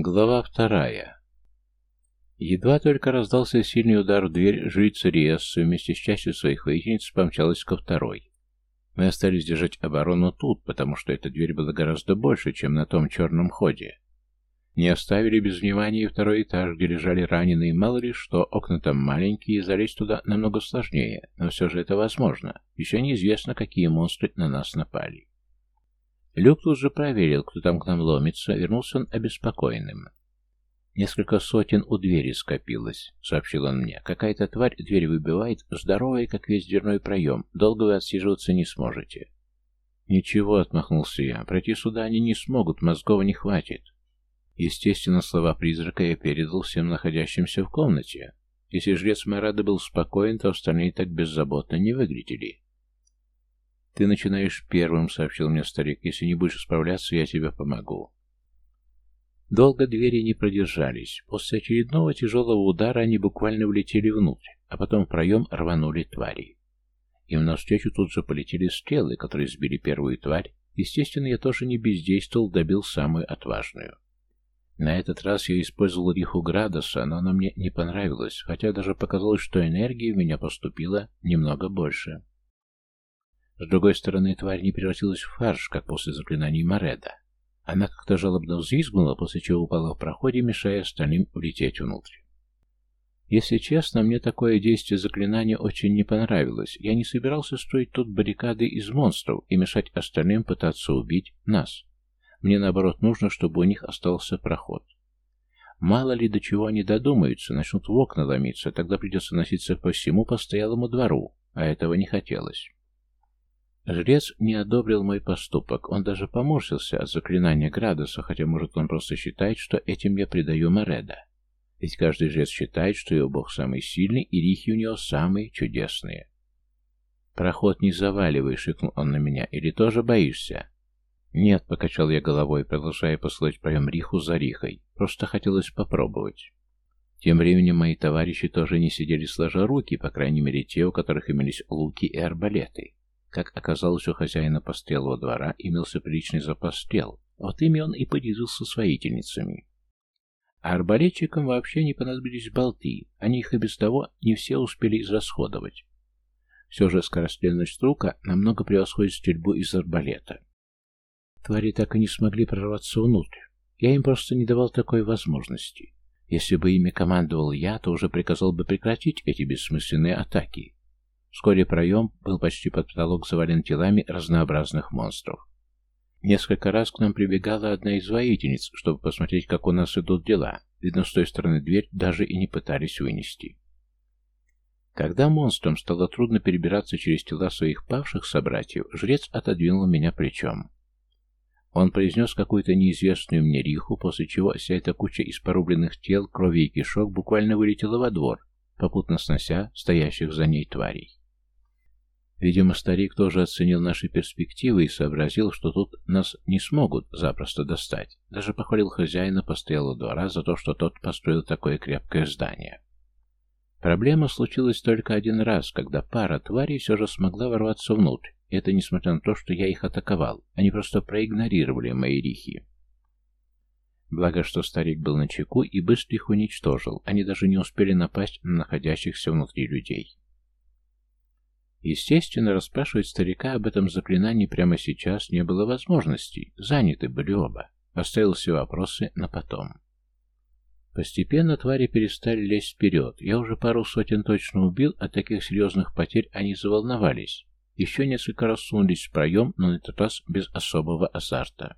Глава вторая. Едва только раздался сильный удар в дверь, жрица Риесса вместе с частью своих воительниц помчалась ко второй. Мы остались держать оборону тут, потому что эта дверь была гораздо больше, чем на том черном ходе. Не оставили без внимания и второй этаж, где лежали раненые, мало ли что, окна там маленькие, залезть туда намного сложнее, но все же это возможно. Еще неизвестно, какие монстры на нас напали. Люк тут же проверил, кто там к нам ломится, вернулся он обеспокоенным. «Несколько сотен у двери скопилось», — сообщил он мне. «Какая-то тварь дверь выбивает, здоровая, как весь дверной проем. Долго вы отсиживаться не сможете». «Ничего», — отмахнулся я. «Пройти сюда они не смогут, мозгов не хватит». Естественно, слова призрака я передал всем находящимся в комнате. Если жрец Марада был спокоен, то остальные так беззаботно не выглядели. «Ты начинаешь первым», — сообщил мне старик. «Если не будешь справляться, я тебе помогу». Долго двери не продержались. После очередного тяжелого удара они буквально влетели внутрь, а потом в проем рванули твари. Им навстречу тут же полетели стрелы, которые сбили первую тварь. Естественно, я тоже не бездействовал, добил самую отважную. На этот раз я использовал риху Градоса, но она мне не понравилась, хотя даже показалось, что энергии в меня поступило немного больше. С другой стороны, тварь не превратилась в фарш, как после заклинаний Мореда. Она как-то жалобно взвизгнула, после чего упала в проходе, мешая остальным влететь внутрь. Если честно, мне такое действие заклинания очень не понравилось. Я не собирался строить тут баррикады из монстров и мешать остальным пытаться убить нас. Мне, наоборот, нужно, чтобы у них остался проход. Мало ли до чего они додумаются, начнут в окна ломиться, тогда придется носиться по всему постоялому двору, а этого не хотелось. Жрец не одобрил мой поступок, он даже поморщился от заклинания Градуса, хотя, может, он просто считает, что этим я предаю Мореда. Ведь каждый жрец считает, что его бог самый сильный, и рихи у него самые чудесные. «Проход не заваливай», — шикнул он на меня, — «или тоже боишься?» «Нет», — покачал я головой, продолжая посылать проем риху за рихой. «Просто хотелось попробовать». Тем временем мои товарищи тоже не сидели сложа руки, по крайней мере те, у которых имелись луки и арбалеты. Как оказалось, у хозяина пострелого двора имелся приличный запас стрел, вот ими он и поделился с воительницами. А арбалетчикам вообще не понадобились болты, они их и без того не все успели израсходовать. Все же скорострельность рука намного превосходит стрельбу из арбалета. Твари так и не смогли прорваться внутрь. Я им просто не давал такой возможности. Если бы ими командовал я, то уже приказал бы прекратить эти бессмысленные атаки. Вскоре проем был почти под потолок завален телами разнообразных монстров. Несколько раз к нам прибегала одна из воительниц, чтобы посмотреть, как у нас идут дела. Видно, с той стороны дверь даже и не пытались вынести. Когда монстрам стало трудно перебираться через тела своих павших собратьев, жрец отодвинул меня плечом. Он произнес какую-то неизвестную мне риху, после чего вся эта куча из порубленных тел, крови и кишок буквально вылетела во двор, попутно снося стоящих за ней тварей. Видимо, старик тоже оценил наши перспективы и сообразил, что тут нас не смогут запросто достать. Даже похвалил хозяина постоялого двора за то, что тот построил такое крепкое здание. Проблема случилась только один раз, когда пара тварей все же смогла ворваться внутрь. Это несмотря на то, что я их атаковал. Они просто проигнорировали мои рихи. Благо, что старик был на чеку и быстро их уничтожил. Они даже не успели напасть на находящихся внутри людей. Естественно, расспрашивать старика об этом заклинании прямо сейчас не было возможности. Заняты были оба. Оставил все вопросы на потом. Постепенно твари перестали лезть вперед. Я уже пару сотен точно убил, от таких серьезных потерь они заволновались. Еще несколько раз сунулись в проем, но на этот раз без особого азарта.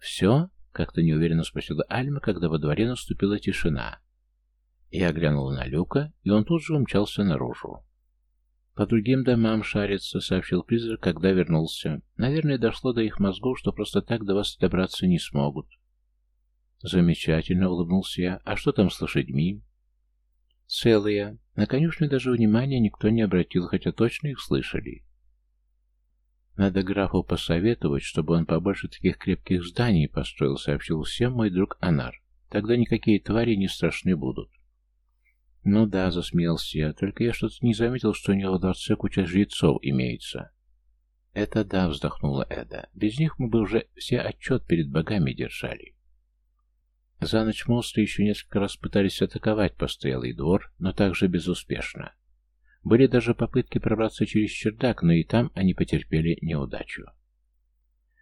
«Все?» — как-то неуверенно спросила Альма, когда во дворе наступила тишина. Я глянул на Люка, и он тут же умчался наружу. «По другим домам шарится», — сообщил призрак, когда вернулся. «Наверное, дошло до их мозгов, что просто так до вас добраться не смогут». «Замечательно», — улыбнулся я. «А что там с лошадьми?» «Целые. На конюшню даже внимания никто не обратил, хотя точно их слышали». «Надо графу посоветовать, чтобы он побольше таких крепких зданий построил», — сообщил всем мой друг Анар. «Тогда никакие твари не страшны будут». «Ну да», — засмеялся я, — «только я что-то не заметил, что у него в дворце куча жрецов имеется». «Это да», — вздохнула Эда. «Без них мы бы уже все отчет перед богами держали». За ночь монстры еще несколько раз пытались атаковать постоялый двор, но также безуспешно. Были даже попытки пробраться через чердак, но и там они потерпели неудачу.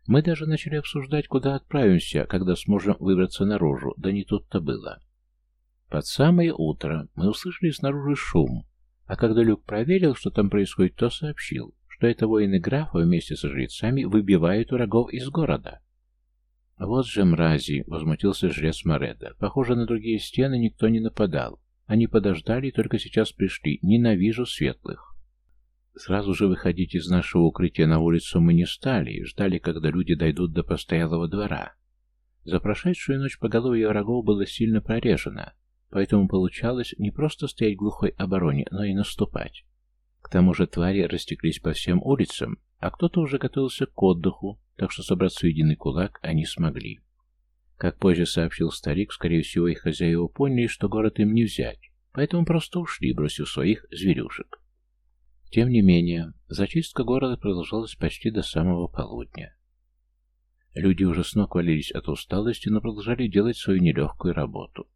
Мы даже начали обсуждать, куда отправимся, когда сможем выбраться наружу, да не тут-то было. Под самое утро мы услышали снаружи шум, а когда Люк проверил, что там происходит, то сообщил, что это воины графа вместе со жрецами выбивают врагов из города. «Вот же мрази!» — возмутился жрец Мореда. «Похоже, на другие стены никто не нападал. Они подождали и только сейчас пришли. Ненавижу светлых». Сразу же выходить из нашего укрытия на улицу мы не стали ждали, когда люди дойдут до постоялого двора. За прошедшую ночь поголовье врагов было сильно прорежено, поэтому получалось не просто стоять в глухой обороне, но и наступать. К тому же твари растеклись по всем улицам, а кто-то уже готовился к отдыху, так что собраться в единый кулак они смогли. Как позже сообщил старик, скорее всего, их хозяева поняли, что город им не взять, поэтому просто ушли, бросив своих зверюшек. Тем не менее, зачистка города продолжалась почти до самого полудня. Люди уже с ног валились от усталости, но продолжали делать свою нелегкую работу.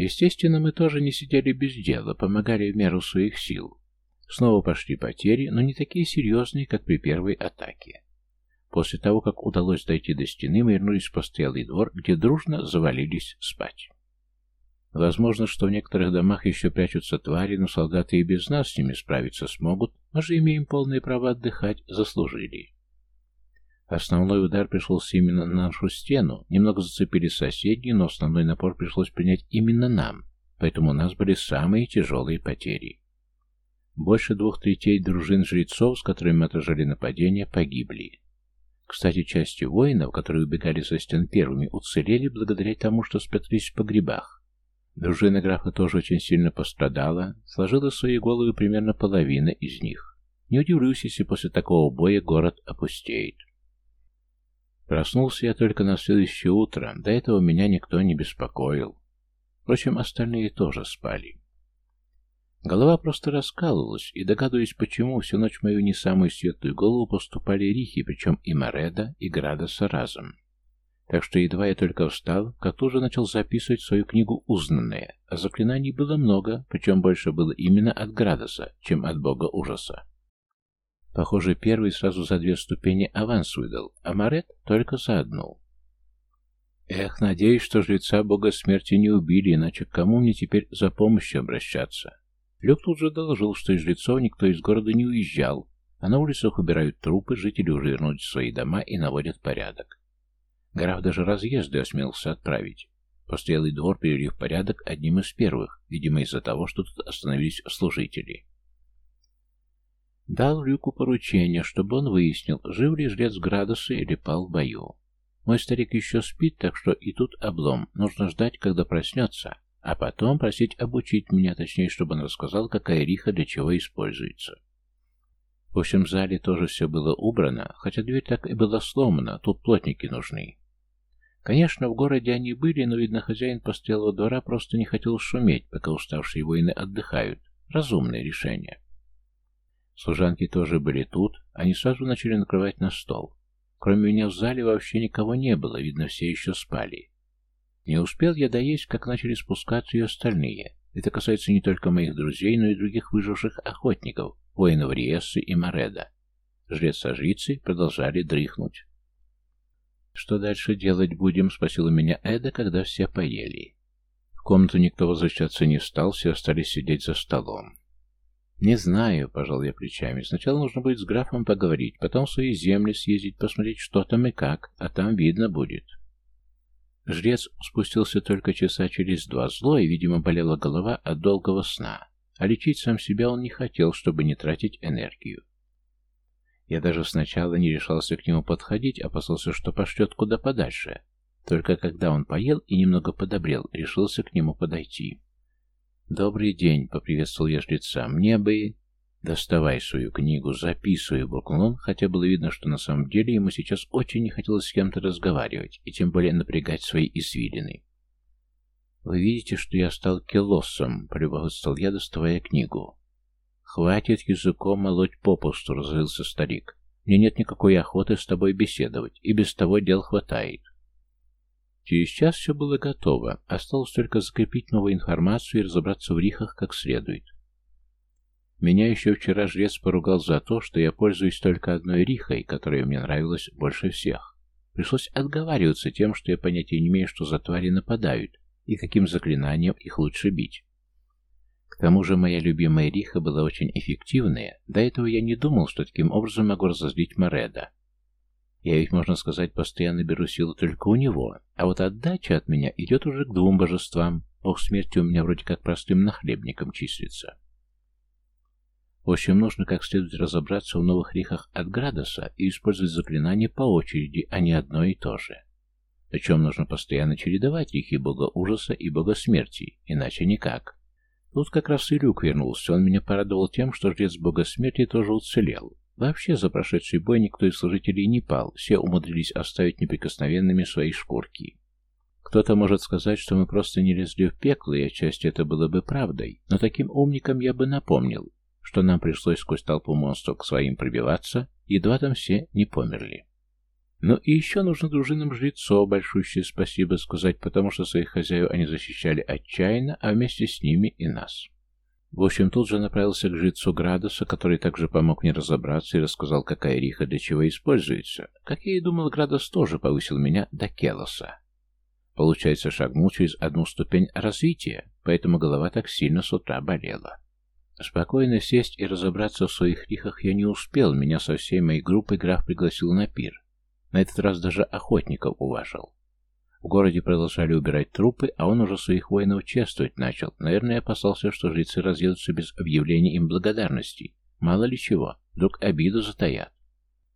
Естественно, мы тоже не сидели без дела, помогали в меру своих сил. Снова пошли потери, но не такие серьезные, как при первой атаке. После того, как удалось дойти до стены, мы вернулись в постоялый двор, где дружно завалились спать. Возможно, что в некоторых домах еще прячутся твари, но солдаты и без нас с ними справиться смогут, мы же имеем полное право отдыхать, заслужили. Основной удар пришелся именно на нашу стену, немного зацепили соседние, но основной напор пришлось принять именно нам, поэтому у нас были самые тяжелые потери. Больше двух третей дружин жрецов, с которыми мы отражали нападение, погибли. Кстати, части воинов, которые убегали со стен первыми, уцелели благодаря тому, что спрятались в погребах. Дружина графа тоже очень сильно пострадала, сложила свои головы примерно половина из них. Не удивлюсь, если после такого боя город опустеет. Проснулся я только на следующее утро, до этого меня никто не беспокоил. Впрочем, остальные тоже спали. Голова просто раскалывалась, и догадываясь, почему всю ночь мою не самую светлую голову поступали рихи, причем и Мореда, и Градоса разом. Так что едва я только встал, как тоже начал записывать свою книгу «Узнанное», а заклинаний было много, причем больше было именно от Градоса, чем от бога ужаса. Похоже, первый сразу за две ступени аванс выдал, а Морет только за одну. Эх, надеюсь, что жреца бога смерти не убили, иначе к кому мне теперь за помощью обращаться? Люк тут же доложил, что из жрецов никто из города не уезжал, а на улицах убирают трупы, жители уже вернулись в свои дома и наводят порядок. Граф даже разъезды осмелился отправить. Постоялый двор привели в порядок одним из первых, видимо из-за того, что тут остановились служители. Дал Люку поручение, чтобы он выяснил, жив ли жрец Градуса или пал в бою. Мой старик еще спит, так что и тут облом. Нужно ждать, когда проснется, а потом просить обучить меня, точнее, чтобы он рассказал, какая риха для чего используется. В общем, в зале тоже все было убрано, хотя дверь так и была сломана, тут плотники нужны. Конечно, в городе они были, но, видно, хозяин постоялого двора просто не хотел шуметь, пока уставшие воины отдыхают. Разумное решение. Служанки тоже были тут, они сразу начали накрывать на стол. Кроме меня в зале вообще никого не было, видно, все еще спали. Не успел я доесть, как начали спускаться и остальные. Это касается не только моих друзей, но и других выживших охотников, воинов Риессы и Мореда. Жрец-сожрицы продолжали дрыхнуть. «Что дальше делать будем?» — спросила меня Эда, когда все поели. В комнату никто возвращаться не стал, все остались сидеть за столом. «Не знаю», — пожал я плечами. «Сначала нужно будет с графом поговорить, потом в свои земли съездить, посмотреть, что там и как, а там видно будет». Жрец спустился только часа через два. Зло и, видимо, болела голова от долгого сна. А лечить сам себя он не хотел, чтобы не тратить энергию. Я даже сначала не решался к нему подходить, опасался, что пошлет куда подальше. Только когда он поел и немного подобрел, решился к нему подойти. «Добрый день», — поприветствовал я жреца. «Мне бы...» «Доставай свою книгу, записывай», — буркнул он, хотя было видно, что на самом деле ему сейчас очень не хотелось с кем-то разговаривать, и тем более напрягать свои извилины. «Вы видите, что я стал келоссом», — полюбовался я, доставая книгу. «Хватит языком молоть попусту», — разрылся старик. «Мне нет никакой охоты с тобой беседовать, и без того дел хватает». Через час все было готово, осталось только закрепить новую информацию и разобраться в рихах как следует. Меня еще вчера жрец поругал за то, что я пользуюсь только одной рихой, которая мне нравилась больше всех. Пришлось отговариваться тем, что я понятия не имею, что за твари нападают, и каким заклинанием их лучше бить. К тому же моя любимая риха была очень эффективная, до этого я не думал, что таким образом могу разозлить Мореда. Я ведь, можно сказать, постоянно беру силу только у него, а вот отдача от меня идет уже к двум божествам. Бог смерти у меня вроде как простым нахлебником числится. В общем, нужно как следует разобраться в новых рихах от Градоса и использовать заклинания по очереди, а не одно и то же. Причем нужно постоянно чередовать рихи бога ужаса и бога смерти, иначе никак. Тут как раз и Люк вернулся, он меня порадовал тем, что жрец бога смерти тоже уцелел. Вообще за прошедший бой никто из служителей не пал, все умудрились оставить неприкосновенными свои шкурки. Кто-то может сказать, что мы просто не лезли в пекло, и отчасти это было бы правдой, но таким умникам я бы напомнил, что нам пришлось сквозь толпу монстров к своим пробиваться, едва там все не померли. Ну и еще нужно дружинам жрецов большущее спасибо сказать, потому что своих хозяев они защищали отчаянно, а вместе с ними и нас. В общем, тут же направился к жрецу Градуса, который также помог мне разобраться и рассказал, какая риха для чего используется. Как я и думал, Градус тоже повысил меня до Келоса. Получается, шагнул через одну ступень развития, поэтому голова так сильно с утра болела. Спокойно сесть и разобраться в своих рихах я не успел, меня со всей моей группой граф пригласил на пир. На этот раз даже охотников уважил. В городе продолжали убирать трупы, а он уже своих воинов чествовать начал. Наверное, опасался, что жрецы разъедутся без объявления им благодарности. Мало ли чего, вдруг обиду затаят.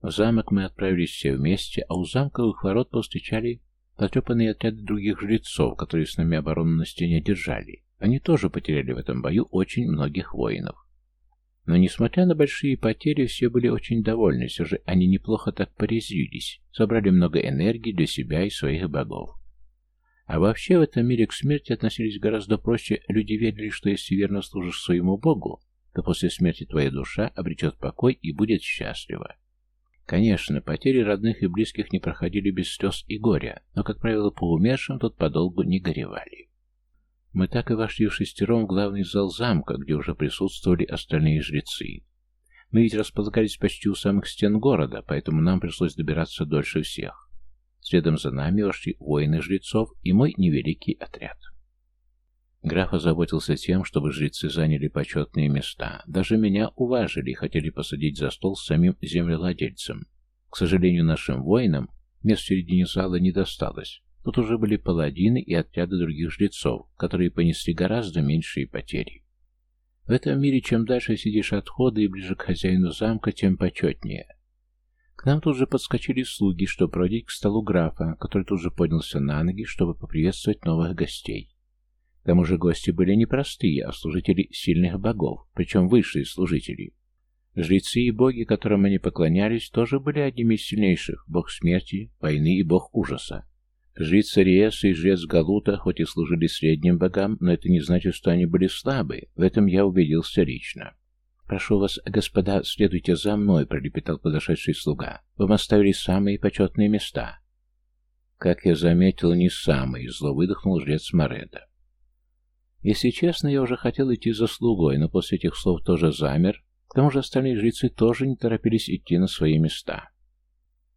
В замок мы отправились все вместе, а у замковых ворот повстречали потрепанные отряды других жрецов, которые с нами оборону на стене держали. Они тоже потеряли в этом бою очень многих воинов. Но, несмотря на большие потери, все были очень довольны, все же они неплохо так порезвились, собрали много энергии для себя и своих богов. А вообще в этом мире к смерти относились гораздо проще, люди верили, что если верно служишь своему богу, то после смерти твоя душа обретет покой и будет счастлива. Конечно, потери родных и близких не проходили без слез и горя, но, как правило, по умершим тут подолгу не горевали. Мы так и вошли в шестером в главный зал замка, где уже присутствовали остальные жрецы. Мы ведь располагались почти у самых стен города, поэтому нам пришлось добираться дольше всех. Следом за нами вошли воины жрецов и мой невеликий отряд. Граф озаботился тем, чтобы жрецы заняли почетные места. Даже меня уважили и хотели посадить за стол с самим землевладельцем. К сожалению, нашим воинам мест в середине зала не досталось. Тут уже были паладины и отряды других жрецов, которые понесли гораздо меньшие потери. В этом мире чем дальше сидишь от входа и ближе к хозяину замка, тем почетнее. К нам тут же подскочили слуги, чтобы проводить к столу графа, который тут же поднялся на ноги, чтобы поприветствовать новых гостей. К тому же гости были не простые, а служители сильных богов, причем высшие служители. Жрецы и боги, которым они поклонялись, тоже были одними из сильнейших – бог смерти, войны и бог ужаса. Жрица Риеса и жрец Галута хоть и служили средним богам, но это не значит, что они были слабы. В этом я убедился лично. «Прошу вас, господа, следуйте за мной», — пролепетал подошедший слуга. «Вам оставили самые почетные места». Как я заметил, не самые, зло выдохнул жрец Мореда. Если честно, я уже хотел идти за слугой, но после этих слов тоже замер. К тому же остальные жрецы тоже не торопились идти на свои места.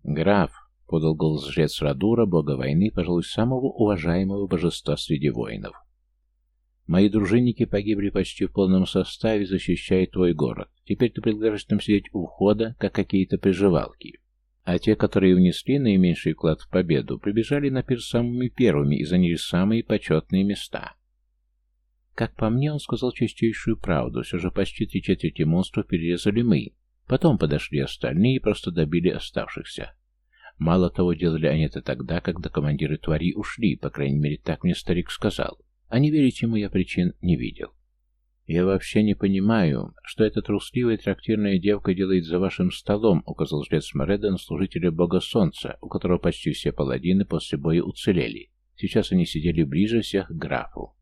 «Граф», — подал голос жрец Радура, бога войны, пожалуй, самого уважаемого божества среди воинов. «Мои дружинники погибли почти в полном составе, защищая твой город. Теперь ты предлагаешь нам сидеть у входа, как какие-то приживалки. А те, которые внесли наименьший вклад в победу, прибежали на пир самыми первыми и заняли самые почетные места». Как по мне, он сказал чистейшую правду, все же почти три четверти монстров перерезали мы. Потом подошли остальные и просто добили оставшихся. Мало того, делали они это тогда, когда командиры твари ушли, по крайней мере, так мне старик сказал. А не верить ему я причин не видел. «Я вообще не понимаю, что эта трусливая трактирная девка делает за вашим столом», указал жрец Мореда служителя бога солнца, у которого почти все паладины после боя уцелели. Сейчас они сидели ближе всех к графу.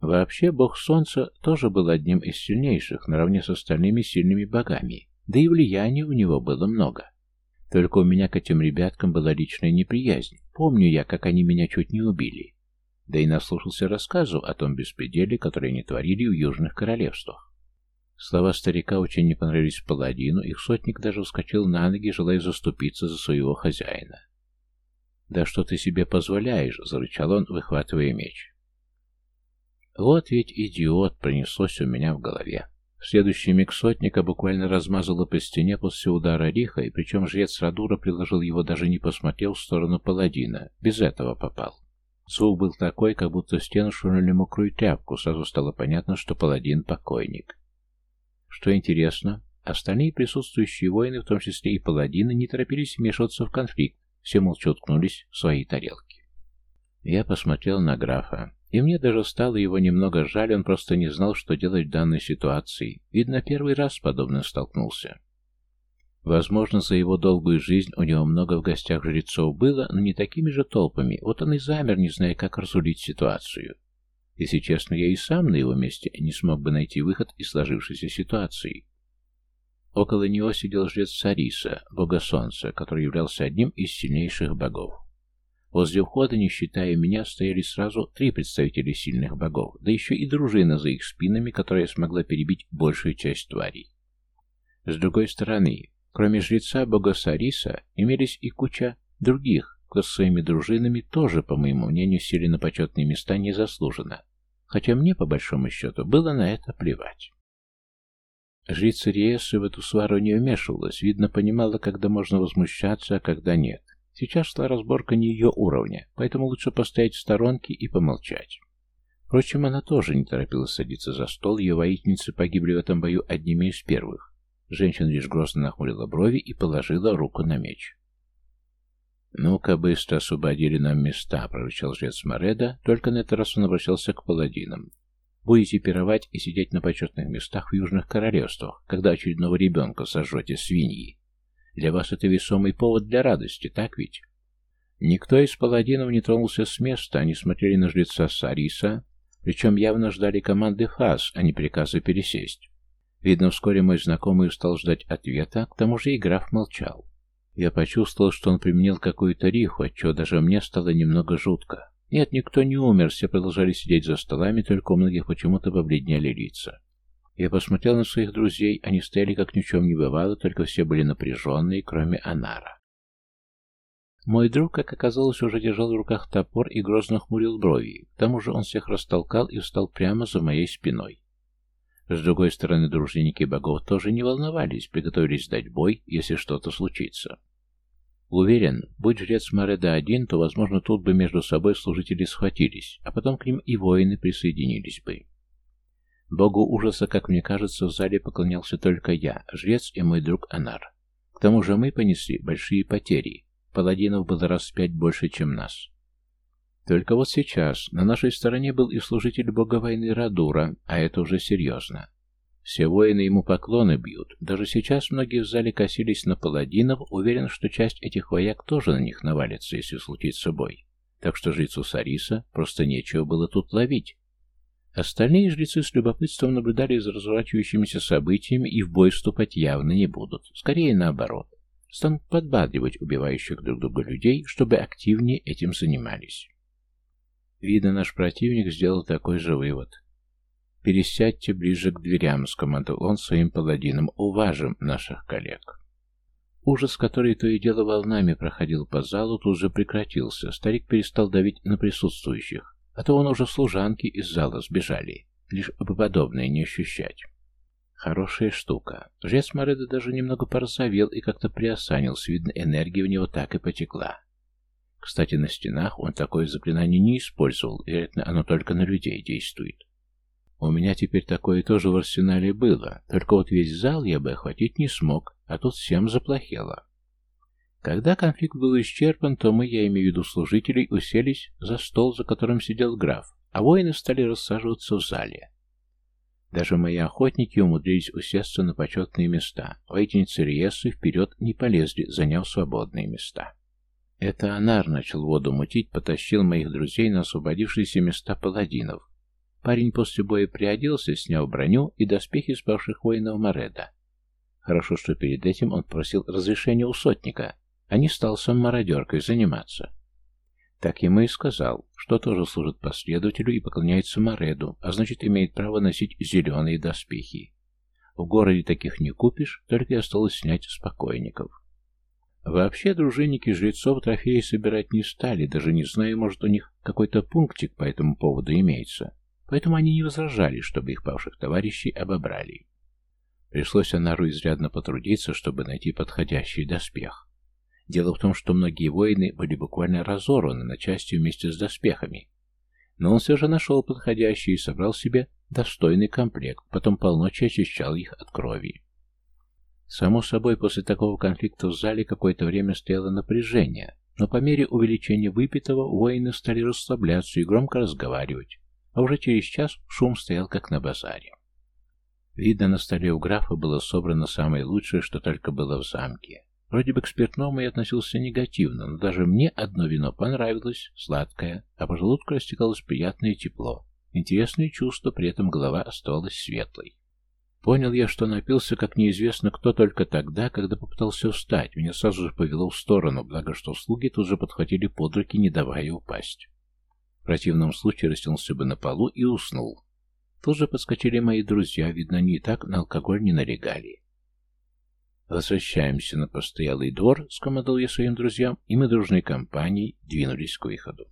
Вообще, бог солнца тоже был одним из сильнейших, наравне с остальными сильными богами, да и влияния у него было много. Только у меня к этим ребяткам была личная неприязнь. Помню я, как они меня чуть не убили. Да и наслушался рассказу о том беспределе, который они творили в Южных Королевствах. Слова старика очень не понравились паладину, их сотник даже вскочил на ноги, желая заступиться за своего хозяина. «Да что ты себе позволяешь?» — зарычал он, выхватывая меч. «Вот ведь идиот!» — пронеслось у меня в голове. В следующий миг сотника буквально размазало по стене после удара Риха, и причем жрец Радура приложил его даже не посмотрел в сторону паладина. Без этого попал. Звук был такой, как будто в стену швырнули мокрую тряпку, сразу стало понятно, что паладин — покойник. Что интересно, остальные присутствующие воины, в том числе и паладины, не торопились вмешиваться в конфликт, все молча уткнулись в свои тарелки. Я посмотрел на графа. И мне даже стало его немного жаль, он просто не знал, что делать в данной ситуации. Видно, первый раз с подобным столкнулся. Возможно, за его долгую жизнь у него много в гостях жрецов было, но не такими же толпами. Вот он и замер, не зная, как разулить ситуацию. Если честно, я и сам на его месте не смог бы найти выход из сложившейся ситуации. Около него сидел жрец Сариса, бога солнца, который являлся одним из сильнейших богов. Возле входа, не считая меня, стояли сразу три представителя сильных богов, да еще и дружина за их спинами, которая смогла перебить большую часть тварей. С другой стороны, кроме жреца бога Сариса, имелись и куча других, кто с своими дружинами тоже, по моему мнению, сели на почетные места незаслуженно, хотя мне, по большому счету, было на это плевать. Жрица Риесы в эту свару не вмешивалась, видно, понимала, когда можно возмущаться, а когда нет. Сейчас шла разборка не ее уровня, поэтому лучше постоять в сторонке и помолчать. Впрочем, она тоже не торопилась садиться за стол, ее воительницы погибли в этом бою одними из первых. Женщина лишь грозно нахмурила брови и положила руку на меч. «Ну-ка, быстро освободили нам места», — прорычал жрец Мореда, только на этот раз он обращался к паладинам. «Будете пировать и сидеть на почетных местах в Южных Королевствах, когда очередного ребенка сожжете свиньи. Для вас это весомый повод для радости, так ведь? Никто из паладинов не тронулся с места, они смотрели на жреца Сариса, причем явно ждали команды фаз, а не приказа пересесть. Видно, вскоре мой знакомый устал ждать ответа, к тому же и граф молчал. Я почувствовал, что он применил какую-то риху, отчего даже мне стало немного жутко. Нет, никто не умер, все продолжали сидеть за столами, только у многих почему-то побледнели лица. Я посмотрел на своих друзей, они стояли как ни в чем не бывало, только все были напряженные, кроме Анара. Мой друг, как оказалось, уже держал в руках топор и грозно хмурил брови. К тому же он всех растолкал и встал прямо за моей спиной. С другой стороны, дружинники богов тоже не волновались, приготовились дать бой, если что-то случится. Уверен, будь жрец Мареда один, то, возможно, тут бы между собой служители схватились, а потом к ним и воины присоединились бы. Богу ужаса, как мне кажется, в зале поклонялся только я, жрец и мой друг Анар. К тому же мы понесли большие потери. Паладинов было раз в пять больше, чем нас. Только вот сейчас на нашей стороне был и служитель бога войны Радура, а это уже серьезно. Все воины ему поклоны бьют. Даже сейчас многие в зале косились на паладинов, уверен, что часть этих вояк тоже на них навалится, если случится бой. Так что жрецу Сариса просто нечего было тут ловить. Остальные жрецы с любопытством наблюдали за разворачивающимися событиями и в бой вступать явно не будут. Скорее наоборот. Станут подбадривать убивающих друг друга людей, чтобы активнее этим занимались. Видно, наш противник сделал такой же вывод. «Пересядьте ближе к дверям», — скомандовал он своим паладинам. «Уважим наших коллег». Ужас, который то и дело волнами проходил по залу, тут же прекратился. Старик перестал давить на присутствующих а то он уже служанки из зала сбежали, лишь бы подобное не ощущать. Хорошая штука. Жрец Мореда даже немного порозовел и как-то приосанился, видно, энергия в него так и потекла. Кстати, на стенах он такое заклинание не использовал, вероятно, оно только на людей действует. У меня теперь такое тоже в арсенале было, только вот весь зал я бы охватить не смог, а тут всем заплохело. Когда конфликт был исчерпан, то мы, я имею в виду служителей, уселись за стол, за которым сидел граф, а воины стали рассаживаться в зале. Даже мои охотники умудрились усесться на почетные места. Воительницы Риесы вперед не полезли, заняв свободные места. Это Анар начал воду мутить, потащил моих друзей на освободившиеся места паладинов. Парень после боя приоделся, снял броню и доспехи спавших воинов Мореда. Хорошо, что перед этим он просил разрешения у сотника — а не стал сам мародеркой заниматься. Так ему и сказал, что тоже служит последователю и поклоняется Мореду, а значит имеет право носить зеленые доспехи. В городе таких не купишь, только и осталось снять с покойников. Вообще дружинники жрецов трофеи собирать не стали, даже не зная, может, у них какой-то пунктик по этому поводу имеется. Поэтому они не возражали, чтобы их павших товарищей обобрали. Пришлось Анару изрядно потрудиться, чтобы найти подходящий доспех. Дело в том, что многие воины были буквально разорваны на части вместе с доспехами. Но он все же нашел подходящий и собрал себе достойный комплект, потом полночи очищал их от крови. Само собой, после такого конфликта в зале какое-то время стояло напряжение, но по мере увеличения выпитого воины стали расслабляться и громко разговаривать, а уже через час шум стоял как на базаре. Видно, на столе у графа было собрано самое лучшее, что только было в замке. Вроде бы к спиртному я относился негативно, но даже мне одно вино понравилось, сладкое, а по желудку растекалось приятное тепло. Интересное чувство, при этом голова оставалась светлой. Понял я, что напился, как неизвестно кто, только тогда, когда попытался встать. Меня сразу же повело в сторону, благо что слуги тут же подхватили под руки, не давая упасть. В противном случае растянулся бы на полу и уснул. Тут же подскочили мои друзья, видно, они и так на алкоголь не налегали. «Возвращаемся на постоялый двор», — скомандовал я своим друзьям, и мы дружной компанией двинулись к выходу.